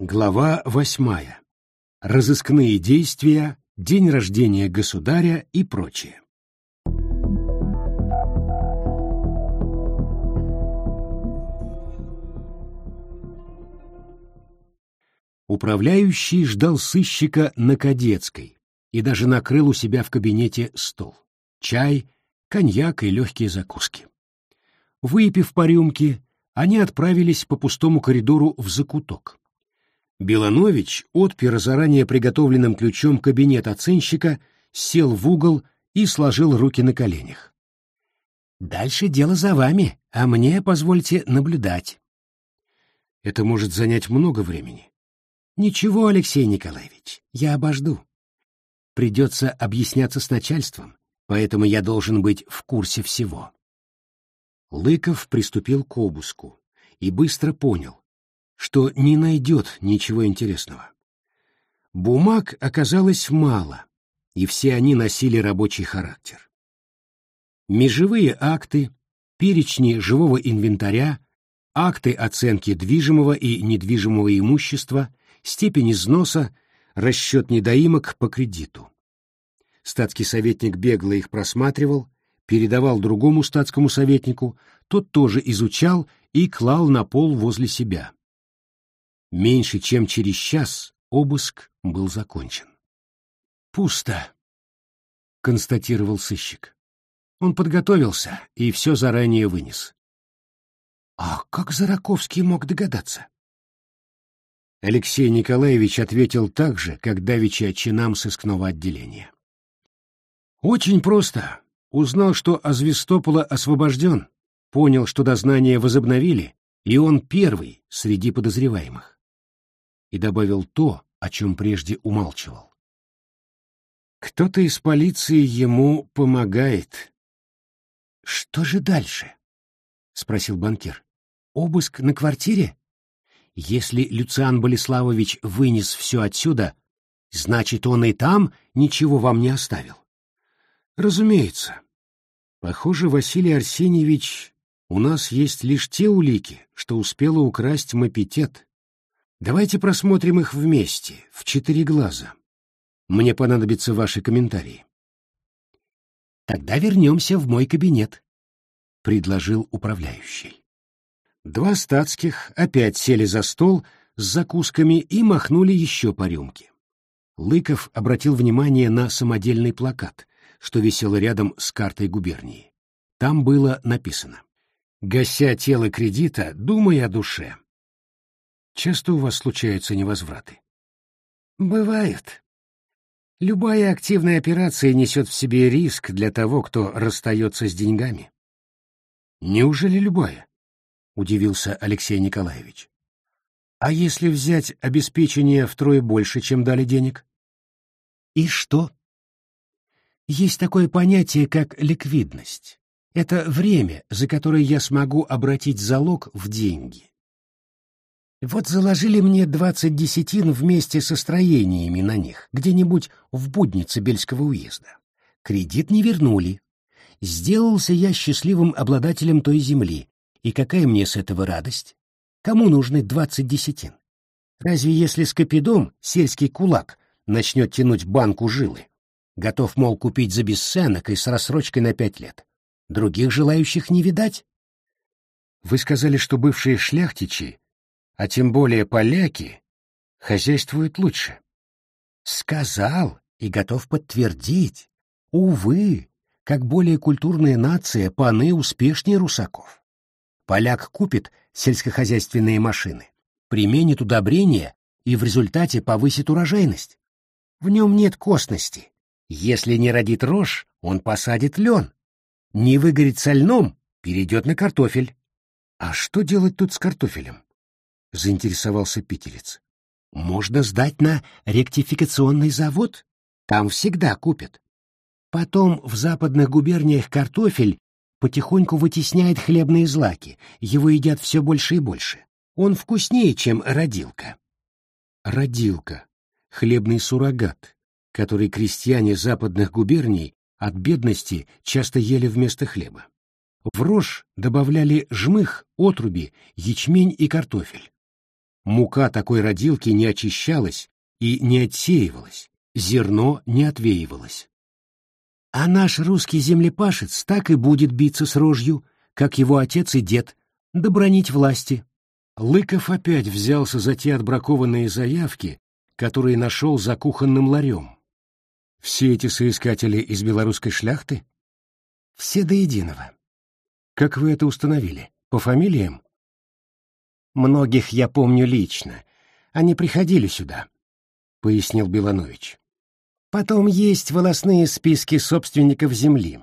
Глава восьмая. Разыскные действия, день рождения государя и прочее. Управляющий ждал сыщика на Кадетской и даже накрыл у себя в кабинете стол. Чай, коньяк и легкие закуски. Выпив по рюмке, они отправились по пустому коридору в закуток. Беланович отпер заранее приготовленным ключом кабинет оценщика, сел в угол и сложил руки на коленях. «Дальше дело за вами, а мне позвольте наблюдать». «Это может занять много времени». «Ничего, Алексей Николаевич, я обожду. Придется объясняться с начальством, поэтому я должен быть в курсе всего». Лыков приступил к обыску и быстро понял, что не найдет ничего интересного. Бумаг оказалось мало, и все они носили рабочий характер. Межевые акты, перечни живого инвентаря, акты оценки движимого и недвижимого имущества, степень износа, расчет недоимок по кредиту. Статский советник бегло их просматривал, передавал другому статскому советнику, тот тоже изучал и клал на пол возле себя. Меньше чем через час обыск был закончен. «Пусто», — констатировал сыщик. Он подготовился и все заранее вынес. «А как Зараковский мог догадаться?» Алексей Николаевич ответил так же, как давеча чинам сыскного отделения. «Очень просто узнал, что Азвистопола освобожден, понял, что дознание возобновили, и он первый среди подозреваемых. И добавил то, о чем прежде умалчивал. Кто-то из полиции ему помогает. Что же дальше? спросил банкир. Обыск на квартире? Если Люциан Болеславович вынес все отсюда, значит, он и там ничего вам не оставил. Разумеется. Похоже, Василий Арсеньевич, у нас есть лишь те улики, что успела украсть мопитет. Давайте просмотрим их вместе, в четыре глаза. Мне понадобятся ваши комментарии. Тогда вернемся в мой кабинет, — предложил управляющий. Два статских опять сели за стол с закусками и махнули еще по рюмке. Лыков обратил внимание на самодельный плакат — что висело рядом с картой губернии. Там было написано «Гася тело кредита, думай о душе». Часто у вас случаются невозвраты? Бывает. Любая активная операция несет в себе риск для того, кто расстается с деньгами. Неужели любая? Удивился Алексей Николаевич. А если взять обеспечение втрое больше, чем дали денег? И что? Есть такое понятие, как ликвидность. Это время, за которое я смогу обратить залог в деньги. Вот заложили мне двадцать десятин вместе со строениями на них, где-нибудь в буднице Бельского уезда. Кредит не вернули. Сделался я счастливым обладателем той земли. И какая мне с этого радость? Кому нужны двадцать десятин? Разве если Скопидом, сельский кулак, начнет тянуть банку жилы? Готов, мол, купить за бесценок и с рассрочкой на пять лет. Других желающих не видать. Вы сказали, что бывшие шляхтичи, а тем более поляки, хозяйствуют лучше. Сказал и готов подтвердить. Увы, как более культурная нация, паны успешнее русаков. Поляк купит сельскохозяйственные машины, применит удобрения и в результате повысит урожайность. В нем нет косности, если не родит рожь, он посадит лен. Не выгорит со льном, перейдет на картофель. А что делать тут с картофелем? Заинтересовался питерец. Можно сдать на ректификационный завод. Там всегда купят. Потом в западных губерниях картофель потихоньку вытесняет хлебные злаки, его едят все больше и больше. Он вкуснее, чем родилка. Родилка. Хлебный суррогат который крестьяне западных губерний от бедности часто ели вместо хлеба. В рожь добавляли жмых, отруби, ячмень и картофель. Мука такой родилки не очищалась и не отсеивалась, зерно не отвеивалось. А наш русский землепашец так и будет биться с рожью, как его отец и дед, добронить власти. Лыков опять взялся за те отбракованные заявки, которые нашел за кухонным ларем. Все эти соискатели из белорусской шляхты? Все до единого. Как вы это установили? По фамилиям? Многих я помню лично. Они приходили сюда, — пояснил Беланович. Потом есть волосные списки собственников земли.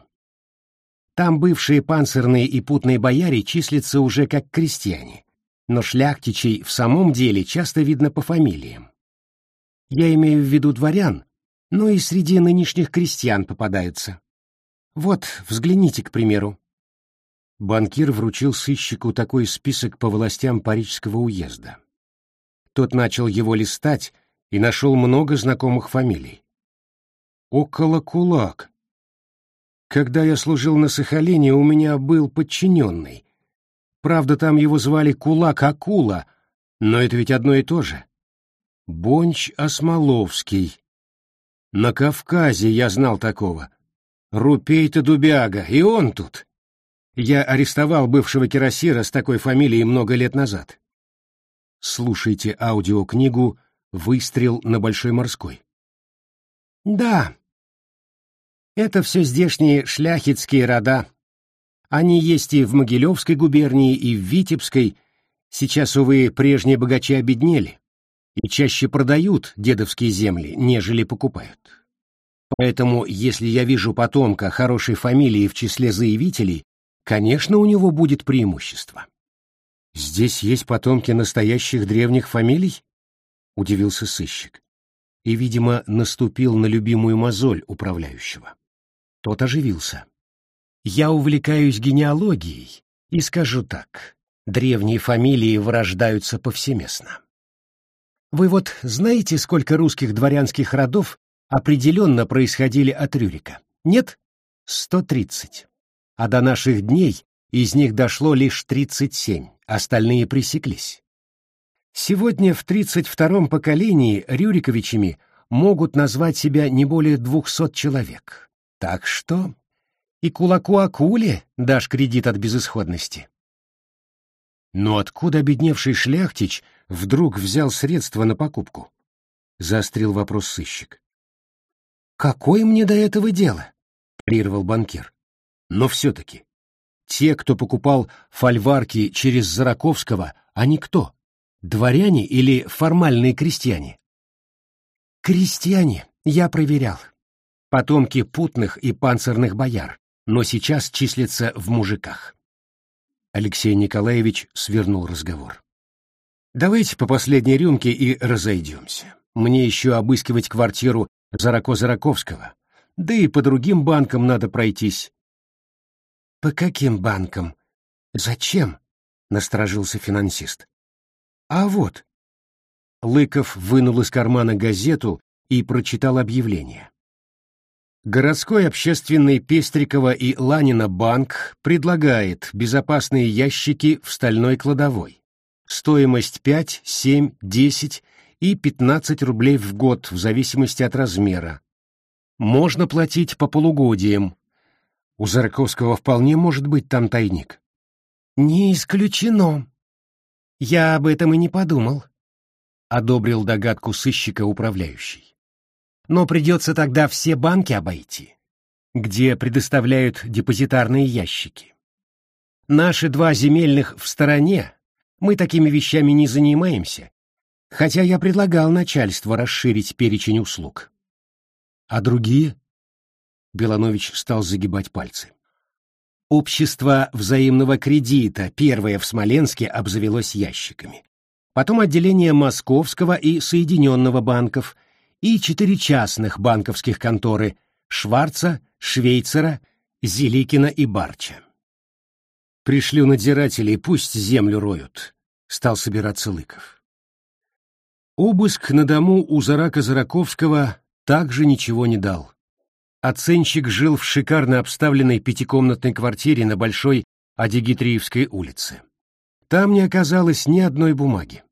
Там бывшие панцирные и путные бояре числятся уже как крестьяне, но шляхтичей в самом деле часто видно по фамилиям. Я имею в виду дворян, но и среди нынешних крестьян попадаются. Вот, взгляните, к примеру. Банкир вручил сыщику такой список по властям Парижского уезда. Тот начал его листать и нашел много знакомых фамилий. Около кулак. Когда я служил на Сахалине, у меня был подчиненный. Правда, там его звали Кулак Акула, но это ведь одно и то же. Бонч Осмоловский. На Кавказе я знал такого. Рупей-то Дубяга, и он тут. Я арестовал бывшего кирасира с такой фамилией много лет назад. Слушайте аудиокнигу «Выстрел на Большой морской». Да, это все здешние шляхетские рода. Они есть и в Могилевской губернии, и в Витебской. Сейчас, увы, прежние богачи обеднели и чаще продают дедовские земли, нежели покупают. Поэтому, если я вижу потомка хорошей фамилии в числе заявителей, конечно, у него будет преимущество. Здесь есть потомки настоящих древних фамилий? Удивился сыщик. И, видимо, наступил на любимую мозоль управляющего. Тот оживился. Я увлекаюсь генеалогией и скажу так. Древние фамилии вырождаются повсеместно. Вы вот знаете, сколько русских дворянских родов определенно происходили от Рюрика? Нет? Сто тридцать а до наших дней из них дошло лишь 37, остальные пресеклись. Сегодня в 32-м поколении Рюриковичами могут назвать себя не более 200 человек. Так что и кулаку акуле дашь кредит от безысходности. Но откуда обедневший шляхтич вдруг взял средства на покупку? Заострил вопрос сыщик. «Какое мне до этого дело?» — парировал банкир. Но все-таки, те, кто покупал фольварки через Зараковского, они кто? Дворяне или формальные крестьяне? Крестьяне, я проверял. Потомки путных и панцирных бояр, но сейчас числятся в мужиках. Алексей Николаевич свернул разговор. «Давайте по последней рюмке и разойдемся. Мне еще обыскивать квартиру Зарако-Зараковского, да и по другим банкам надо пройтись. По каким банкам? Зачем? Насторожился финансист. А вот. Лыков вынул из кармана газету и прочитал объявление. Городской общественный Пестрикова и Ланина банк предлагает безопасные ящики в стальной кладовой. Стоимость 5, 7, 10 и 15 рублей в год в зависимости от размера. Можно платить по полугодиям, у Зарковского вполне может быть там тайник. Не исключено. Я об этом и не подумал, одобрил догадку сыщика управляющий. Но придется тогда все банки обойти, где предоставляют депозитарные ящики. Наши два земельных в стороне, мы такими вещами не занимаемся, хотя я предлагал начальству расширить перечень услуг. А другие? Беланович стал загибать пальцы. Общество взаимного кредита, первое в Смоленске, обзавелось ящиками. Потом отделение Московского и Соединенного банков и четыре частных банковских конторы Шварца, Швейцера, Зеликина и Барча. «Пришлю надзирателей, пусть землю роют», — стал собираться Лыков. Обыск на дому у Зарака Зараковского также ничего не дал. Оценщик жил в шикарно обставленной пятикомнатной квартире на Большой Адигитриевской улице. Там не оказалось ни одной бумаги.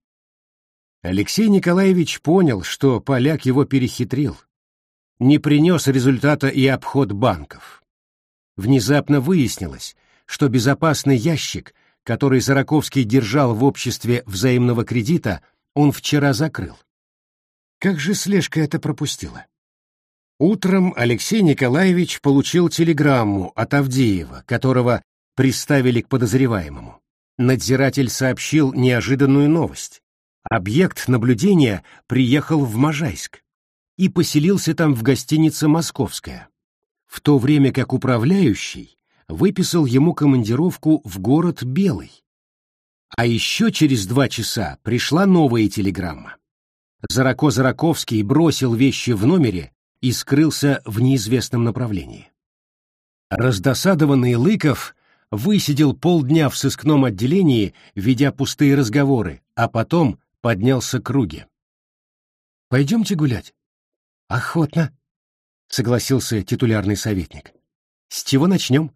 Алексей Николаевич понял, что поляк его перехитрил. Не принес результата и обход банков. Внезапно выяснилось, что безопасный ящик, который Зараковский держал в обществе взаимного кредита, он вчера закрыл. Как же слежка это пропустила? Утром Алексей Николаевич получил телеграмму от Авдеева, которого приставили к подозреваемому. Надзиратель сообщил неожиданную новость. Объект наблюдения приехал в Можайск и поселился там в гостинице «Московская», в то время как управляющий выписал ему командировку в город Белый. А еще через два часа пришла новая телеграмма. Зарако Зараковский бросил вещи в номере и скрылся в неизвестном направлении. Раздосадованный Лыков высидел полдня в сыскном отделении, ведя пустые разговоры, а потом поднялся к Руге. «Пойдемте гулять?» «Охотно», — согласился титулярный советник. «С чего начнем?»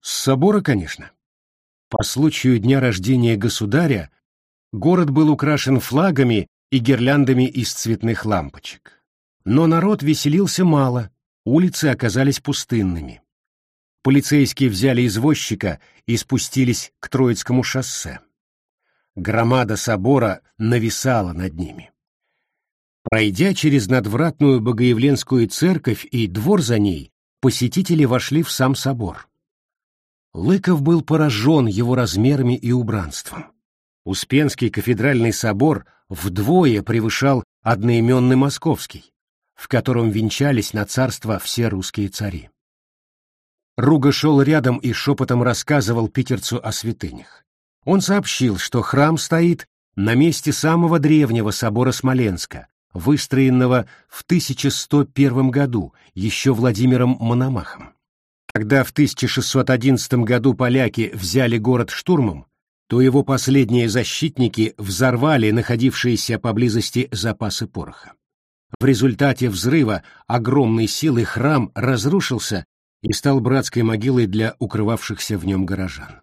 «С собора, конечно». По случаю дня рождения государя город был украшен флагами и гирляндами из цветных лампочек. Но народ веселился мало, улицы оказались пустынными. Полицейские взяли извозчика и спустились к Троицкому шоссе. Громада собора нависала над ними. Пройдя через надвратную Богоявленскую церковь и двор за ней, посетители вошли в сам собор. Лыков был поражен его размерами и убранством. Успенский кафедральный собор вдвое превышал одноименный московский в котором венчались на царство все русские цари. Руга шел рядом и шепотом рассказывал питерцу о святынях. Он сообщил, что храм стоит на месте самого древнего собора Смоленска, выстроенного в 1101 году еще Владимиром Мономахом. Когда в 1611 году поляки взяли город штурмом, то его последние защитники взорвали находившиеся поблизости запасы пороха. В результате взрыва огромной силы храм разрушился и стал братской могилой для укрывавшихся в нем горожан.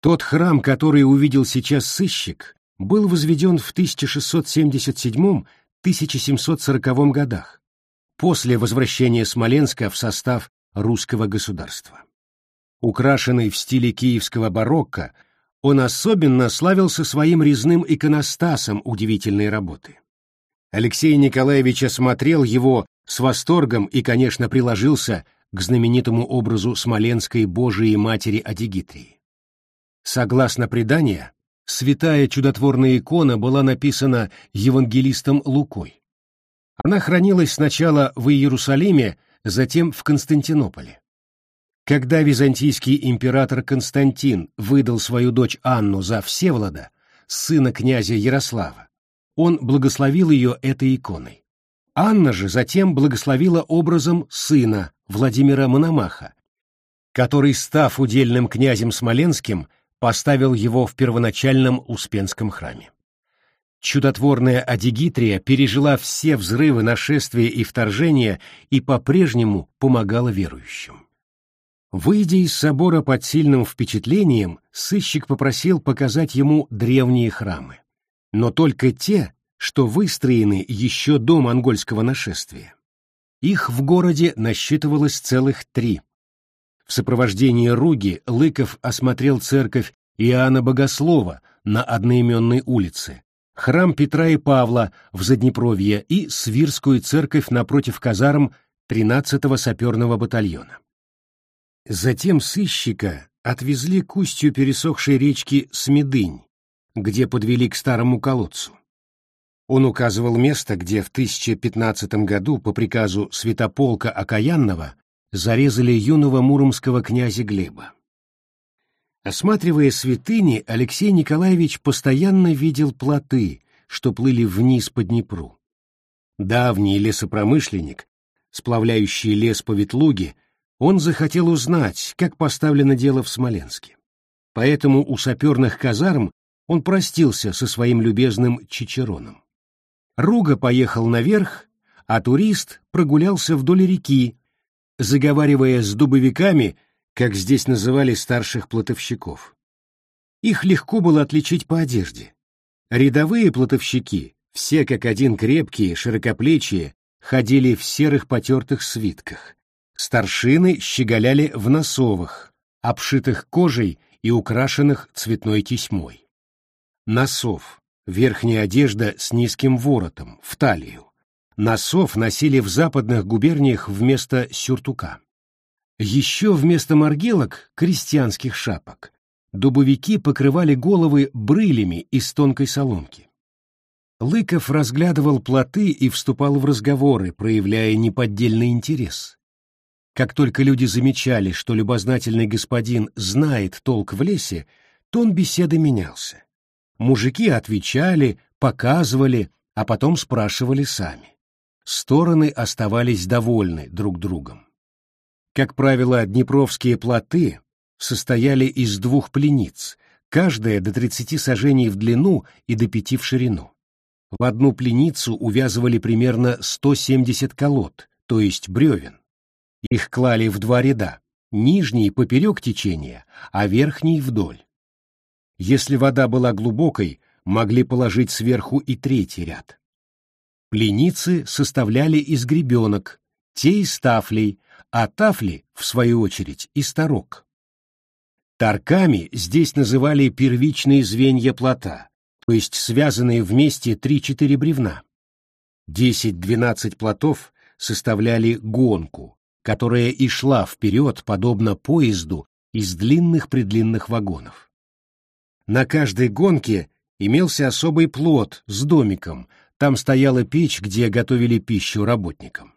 Тот храм, который увидел сейчас сыщик, был возведен в 1677-1740 годах, после возвращения Смоленска в состав русского государства. Украшенный в стиле киевского барокко, он особенно славился своим резным иконостасом удивительной работы. Алексей Николаевич осмотрел его с восторгом и, конечно, приложился к знаменитому образу Смоленской Божией Матери Адигитрии. Согласно преданию, святая чудотворная икона была написана евангелистом Лукой. Она хранилась сначала в Иерусалиме, затем в Константинополе. Когда византийский император Константин выдал свою дочь Анну за Всеволода, сына князя Ярослава, он благословил ее этой иконой. Анна же затем благословила образом сына Владимира Мономаха, который, став удельным князем Смоленским, поставил его в первоначальном Успенском храме. Чудотворная Адигитрия пережила все взрывы, нашествия и вторжения и по-прежнему помогала верующим. Выйдя из собора под сильным впечатлением, сыщик попросил показать ему древние храмы но только те, что выстроены еще до монгольского нашествия. Их в городе насчитывалось целых три. В сопровождении Руги Лыков осмотрел церковь Иоанна Богослова на одноименной улице, храм Петра и Павла в Заднепровье и Свирскую церковь напротив казарм 13-го саперного батальона. Затем сыщика отвезли к устью пересохшей речки Смедынь, где подвели к старому колодцу. Он указывал место, где в 1015 году по приказу Святополка Окаянного зарезали юного муромского князя Глеба. Осматривая святыни, Алексей Николаевич постоянно видел плоты, что плыли вниз по Днепру. Давний лесопромышленник, сплавляющий лес по Ветлуге, он захотел узнать, как поставлено дело в Смоленске. Поэтому у саперных казарм он простился со своим любезным Чичероном. Руга поехал наверх, а турист прогулялся вдоль реки, заговаривая с дубовиками, как здесь называли старших плотовщиков. Их легко было отличить по одежде. Рядовые плотовщики, все как один крепкие, широкоплечие, ходили в серых потертых свитках. Старшины щеголяли в носовых, обшитых кожей и украшенных цветной тесьмой. Носов — верхняя одежда с низким воротом, в талию. Носов носили в западных губерниях вместо сюртука. Еще вместо маргелок — крестьянских шапок. Дубовики покрывали головы брылями из тонкой соломки. Лыков разглядывал плоты и вступал в разговоры, проявляя неподдельный интерес. Как только люди замечали, что любознательный господин знает толк в лесе, тон беседы менялся. Мужики отвечали, показывали, а потом спрашивали сами стороны оставались довольны друг другом. Как правило, днепровские плоты состояли из двух плениц, каждая до 30 сажений в длину и до 5 в ширину. В одну пленицу увязывали примерно 170 колод, то есть бревен. Их клали в два ряда, нижний поперек течения, а верхний вдоль. Если вода была глубокой, могли положить сверху и третий ряд. Пленицы составляли из гребенок, те из тафлей, а тафли, в свою очередь, из тарок. Тарками здесь называли первичные звенья плота, то есть связанные вместе 3-4 бревна. 10-12 плотов составляли гонку, которая и шла вперед, подобно поезду из длинных-предлинных вагонов. На каждой гонке имелся особый плот с домиком, там стояла печь, где готовили пищу работникам.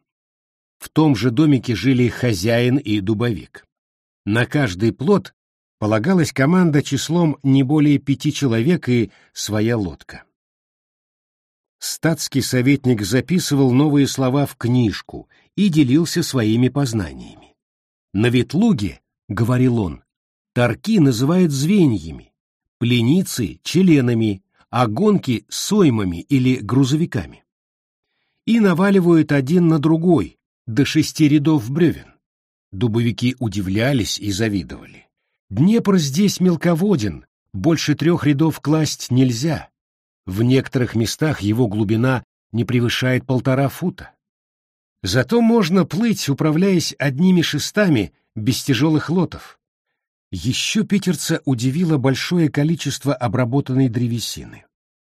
В том же домике жили хозяин и дубовик. На каждый плод полагалась команда числом не более пяти человек и своя лодка. Статский советник записывал новые слова в книжку и делился своими познаниями. На Ветлуге, — говорил он, — тарки называют звеньями, пленицы — членами, а гонки — соймами или грузовиками. И наваливают один на другой, до шести рядов бревен. Дубовики удивлялись и завидовали. Днепр здесь мелководен, больше трех рядов класть нельзя. В некоторых местах его глубина не превышает полтора фута. Зато можно плыть, управляясь одними шестами, без тяжелых лотов. Еще питерца удивило большое количество обработанной древесины.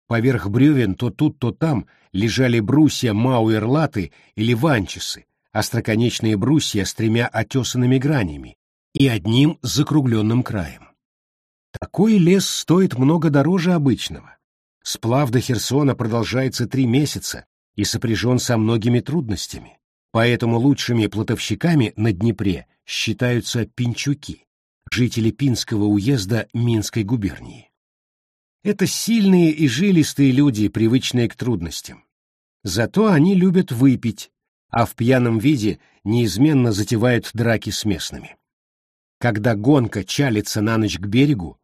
Поверх бревен то тут, то там лежали брусья мауэрлаты или ванчесы, остроконечные брусья с тремя отесанными гранями и одним закругленным краем. Такой лес стоит много дороже обычного. Сплав до Херсона продолжается три месяца и сопряжен со многими трудностями. Поэтому лучшими плотовщиками на Днепре считаются пинчуки жители Пинского уезда Минской губернии. Это сильные и жилистые люди, привычные к трудностям. Зато они любят выпить, а в пьяном виде неизменно затевают драки с местными. Когда гонка чалится на ночь к берегу,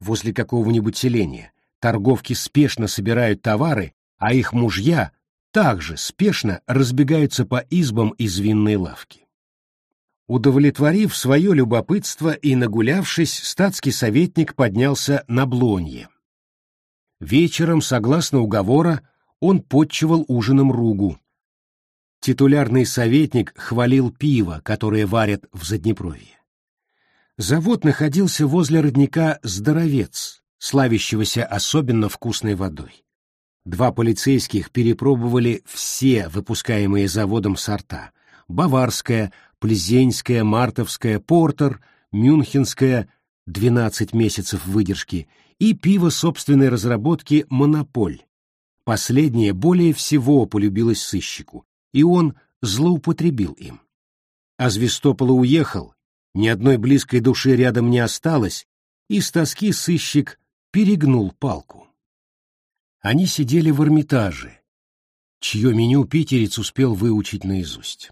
возле какого-нибудь селения, торговки спешно собирают товары, а их мужья также спешно разбегаются по избам из винной лавки. Удовлетворив свое любопытство и нагулявшись, статский советник поднялся на Блонье. Вечером, согласно уговора, он подчевал ужином Ругу. Титулярный советник хвалил пиво, которое варят в Заднепровье. Завод находился возле родника «Здоровец», славящегося особенно вкусной водой. Два полицейских перепробовали все выпускаемые заводом сорта — баварская, Плезенская, Мартовская, Портер, Мюнхенская, 12 месяцев выдержки, и пиво собственной разработки «Монополь». Последнее более всего полюбилось сыщику, и он злоупотребил им. А Звестопола уехал, ни одной близкой души рядом не осталось, и с тоски сыщик перегнул палку. Они сидели в Эрмитаже, чье меню питерец успел выучить наизусть.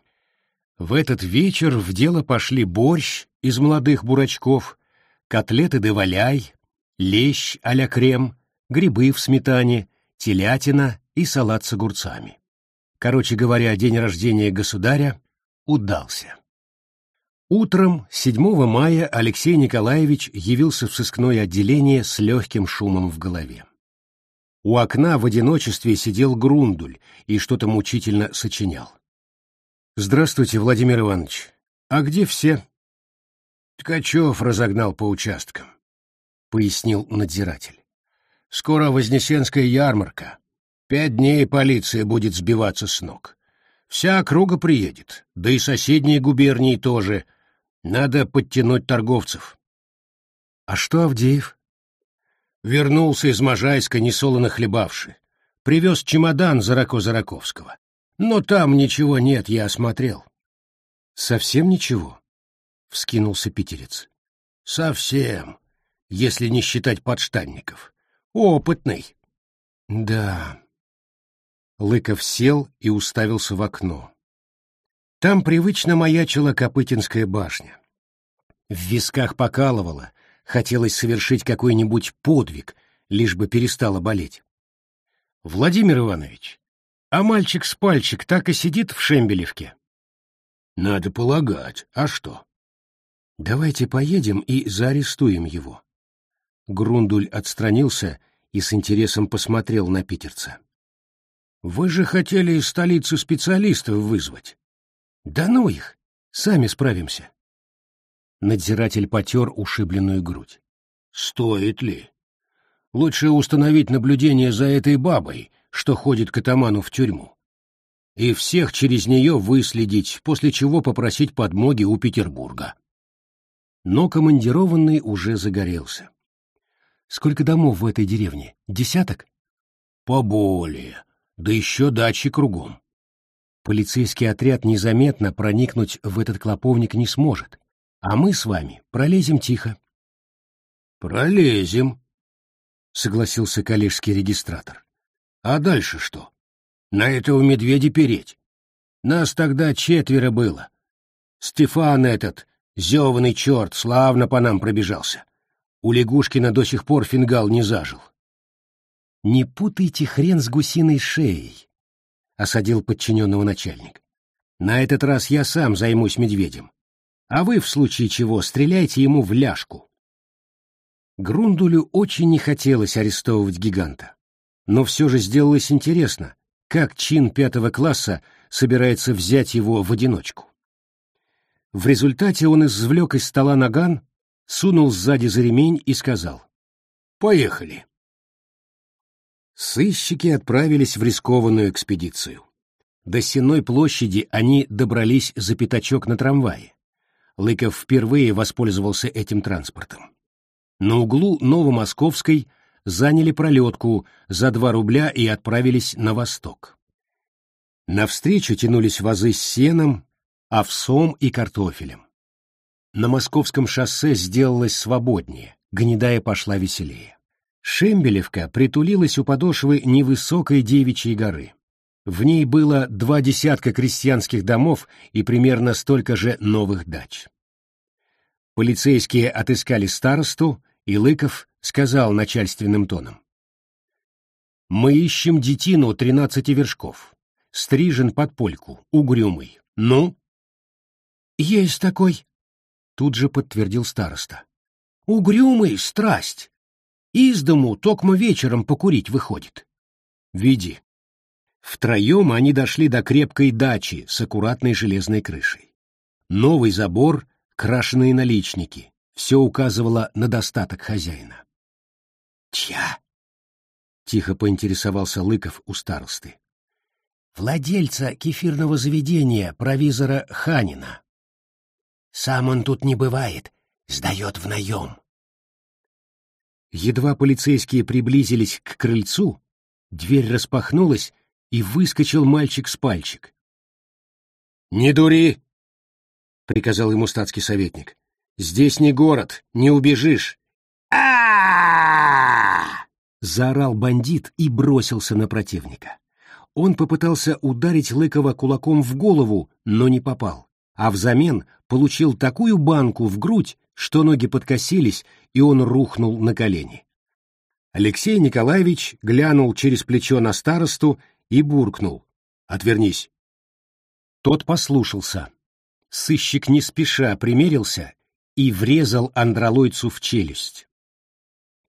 В этот вечер в дело пошли борщ из молодых бурачков, котлеты де валяй, лещ а-ля крем, грибы в сметане, телятина и салат с огурцами. Короче говоря, день рождения государя удался. Утром 7 мая Алексей Николаевич явился в сыскное отделение с легким шумом в голове. У окна в одиночестве сидел Грундуль и что-то мучительно сочинял. «Здравствуйте, Владимир Иванович. А где все?» «Ткачев разогнал по участкам», — пояснил надзиратель. «Скоро Вознесенская ярмарка. Пять дней полиция будет сбиваться с ног. Вся округа приедет, да и соседние губернии тоже. Надо подтянуть торговцев». «А что Авдеев?» Вернулся из Можайска, несолоно хлебавши. Привез чемодан Зарако-Зараковского. Но там ничего нет, я осмотрел. — Совсем ничего? — вскинулся питерец. — Совсем, если не считать подштанников. Опытный. — Да. Лыков сел и уставился в окно. Там привычно маячила Копытинская башня. В висках покалывало, Хотелось совершить какой-нибудь подвиг, лишь бы перестало болеть. «Владимир Иванович, а мальчик с пальчик так и сидит в Шембелевке?» «Надо полагать. А что?» «Давайте поедем и заарестуем его». Грундуль отстранился и с интересом посмотрел на питерца. «Вы же хотели из столицы специалистов вызвать». «Да ну их! Сами справимся». Надзиратель потер ушибленную грудь. «Стоит ли? Лучше установить наблюдение за этой бабой, что ходит к атаману в тюрьму. И всех через нее выследить, после чего попросить подмоги у Петербурга». Но командированный уже загорелся. «Сколько домов в этой деревне? Десяток?» «Поболее. Да еще дачи кругом». Полицейский отряд незаметно проникнуть в этот клоповник не сможет а мы с вами пролезем тихо. — Пролезем, — согласился коллежский регистратор. — А дальше что? На этого медведя переть? Нас тогда четверо было. Стефан этот, зеванный черт, славно по нам пробежался. У Лягушкина до сих пор фингал не зажил. — Не путайте хрен с гусиной шеей, — осадил подчиненного начальник. — На этот раз я сам займусь медведем а вы, в случае чего, стреляйте ему в ляжку. Грундулю очень не хотелось арестовывать гиганта, но все же сделалось интересно, как чин пятого класса собирается взять его в одиночку. В результате он извлек из стола наган, сунул сзади за ремень и сказал «Поехали». Сыщики отправились в рискованную экспедицию. До Сенной площади они добрались за пятачок на трамвае. Лыков впервые воспользовался этим транспортом. На углу Новомосковской заняли пролетку за два рубля и отправились на восток. Навстречу тянулись вазы с сеном, овсом и картофелем. На московском шоссе сделалось свободнее, гнедая пошла веселее. Шембелевка притулилась у подошвы невысокой девичьей горы. В ней было два десятка крестьянских домов и примерно столько же новых дач. Полицейские отыскали старосту, и Лыков сказал начальственным тоном. «Мы ищем детину тринадцати вершков. Стрижен под польку, угрюмый. Ну?» «Есть такой», — тут же подтвердил староста. «Угрюмый — страсть. Из дому токмо вечером покурить выходит. Види». Втроем они дошли до крепкой дачи с аккуратной железной крышей. Новый забор, крашеные наличники. Все указывало на достаток хозяина. «Чья?» — тихо поинтересовался Лыков у старосты. «Владельца кефирного заведения, провизора Ханина. Сам он тут не бывает, сдает в наем». Едва полицейские приблизились к крыльцу, дверь распахнулась, и выскочил мальчик с пальчик. «Не дури!» — приказал ему статский советник. «Здесь не город, не убежишь!» Заорал бандит и бросился на противника. Он попытался ударить Лыкова кулаком в голову, но не попал, а взамен получил такую банку в грудь, что ноги подкосились, и он рухнул на колени. Алексей Николаевич глянул через плечо на старосту и буркнул. «Отвернись». Тот послушался. Сыщик не спеша примерился и врезал андролойцу в челюсть.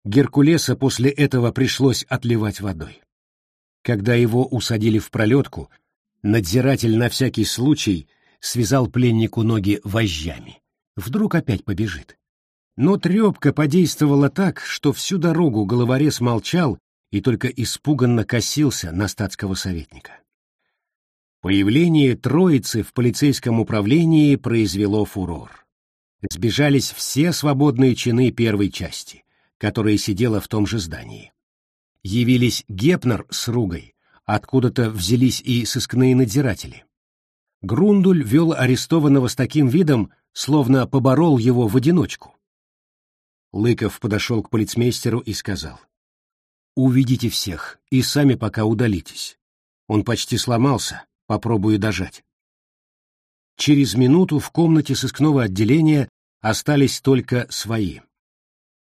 Геркулеса после этого пришлось отливать водой. Когда его усадили в пролетку, надзиратель на всякий случай связал пленнику ноги вожжами. Вдруг опять побежит. Но трепка подействовала так, что всю дорогу головорез молчал и только испуганно косился на статского советника. Появление троицы в полицейском управлении произвело фурор. Сбежались все свободные чины первой части, которая сидела в том же здании. Явились Гепнер с Ругой, откуда-то взялись и сыскные надзиратели. Грундуль вел арестованного с таким видом, словно поборол его в одиночку. Лыков подошел к полицмейстеру и сказал. «Уведите всех, и сами пока удалитесь. Он почти сломался, попробую дожать». Через минуту в комнате сыскного отделения остались только свои.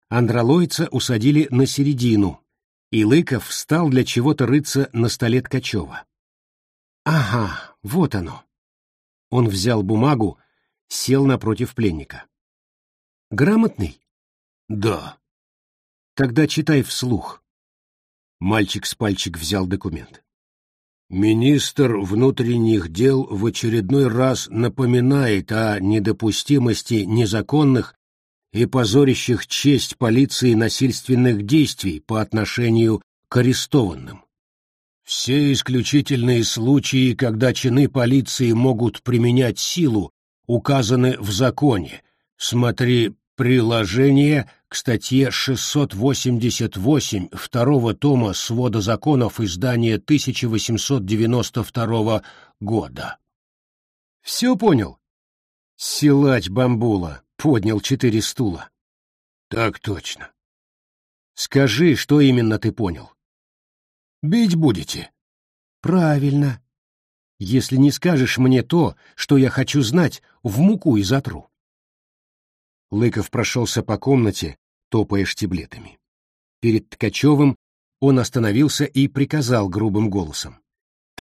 Андролойца усадили на середину, и Лыков стал для чего-то рыться на столе Ткачева. «Ага, вот оно». Он взял бумагу, сел напротив пленника. «Грамотный?» «Да». «Тогда читай вслух». Мальчик с пальчик взял документ. Министр внутренних дел в очередной раз напоминает о недопустимости незаконных и позорящих честь полиции насильственных действий по отношению к арестованным. Все исключительные случаи, когда чины полиции могут применять силу, указаны в законе. Смотри приложение к статье 688 второго тома свода законов издания 1892 года. Все понял? Силач бамбула поднял четыре стула. Так точно. Скажи, что именно ты понял? Бить будете? Правильно. Если не скажешь мне то, что я хочу знать, в муку и затру. Лыков прошелся по комнате, топая штиблетами. Перед Ткачевым он остановился и приказал грубым голосом.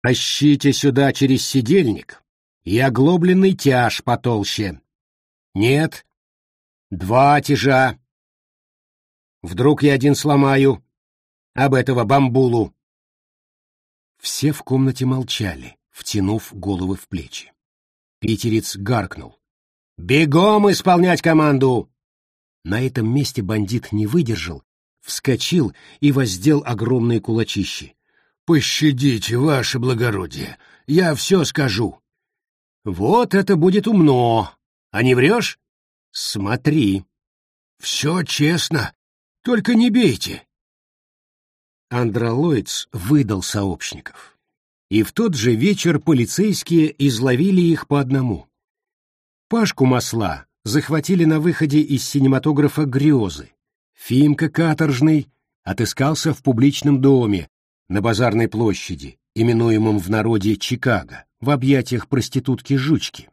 «Тащите сюда через сидельник и оглобленный тяж потолще. Нет, два тяжа. Вдруг я один сломаю. Об этого бамбулу». Все в комнате молчали, втянув головы в плечи. Питерец гаркнул. «Бегом исполнять команду!» На этом месте бандит не выдержал, вскочил и воздел огромные кулачищи. «Пощадите, ваше благородие, я все скажу». «Вот это будет умно! А не врешь? Смотри!» «Все честно, только не бейте!» Андролоидс выдал сообщников. И в тот же вечер полицейские изловили их по одному. Пашку Масла захватили на выходе из синематографа «Грезы». Фимка Каторжный отыскался в публичном доме на базарной площади, именуемом в народе Чикаго, в объятиях проститутки-жучки.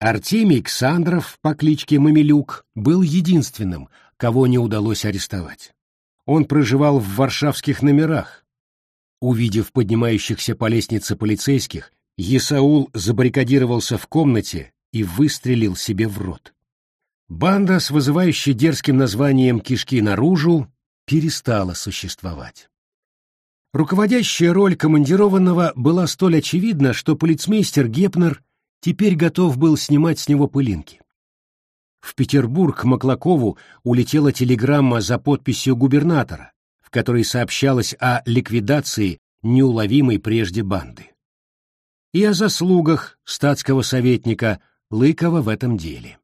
Артемий Ксандров по кличке Мамилюк был единственным, кого не удалось арестовать. Он проживал в варшавских номерах. Увидев поднимающихся по лестнице полицейских, Есаул забаррикадировался в комнате и выстрелил себе в рот. Банда с вызывающей дерзким названием «Кишки наружу» перестала существовать. Руководящая роль командированного была столь очевидна, что полицмейстер Гепнер теперь готов был снимать с него пылинки. В Петербург Маклакову улетела телеграмма за подписью губернатора, в которой сообщалось о ликвидации неуловимой прежде банды. И о заслугах статского советника Лыкова в этом деле.